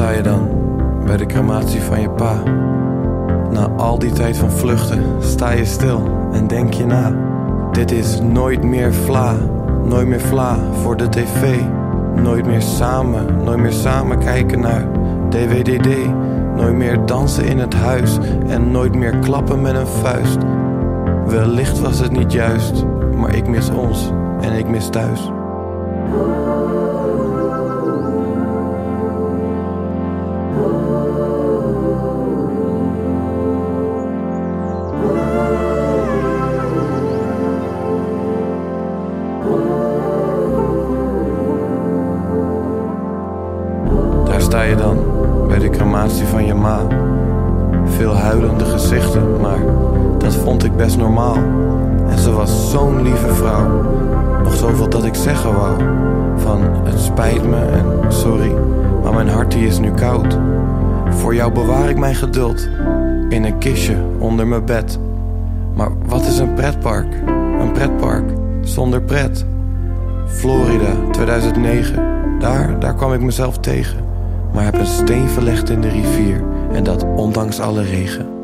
sta je dan, bij de crematie van je pa. Na al die tijd van vluchten sta je stil en denk je na. Dit is nooit meer vla, nooit meer vla voor de tv. Nooit meer samen, nooit meer samen kijken naar DWDD. Nooit meer dansen in het huis en nooit meer klappen met een vuist. Wellicht was het niet juist, maar ik mis ons en ik mis thuis. Daar sta je dan, bij de crematie van je ma. Veel huilende gezichten, maar dat vond ik best normaal. En ze was zo'n lieve vrouw. Nog zoveel dat ik zeggen wou. Van het spijt me en sorry, maar mijn hart die is nu koud. Voor jou bewaar ik mijn geduld in een kistje onder mijn bed. Maar wat is een pretpark? Een pretpark zonder pret. Florida 2009, daar, daar kwam ik mezelf tegen. Maar heb een steen verlegd in de rivier en dat ondanks alle regen.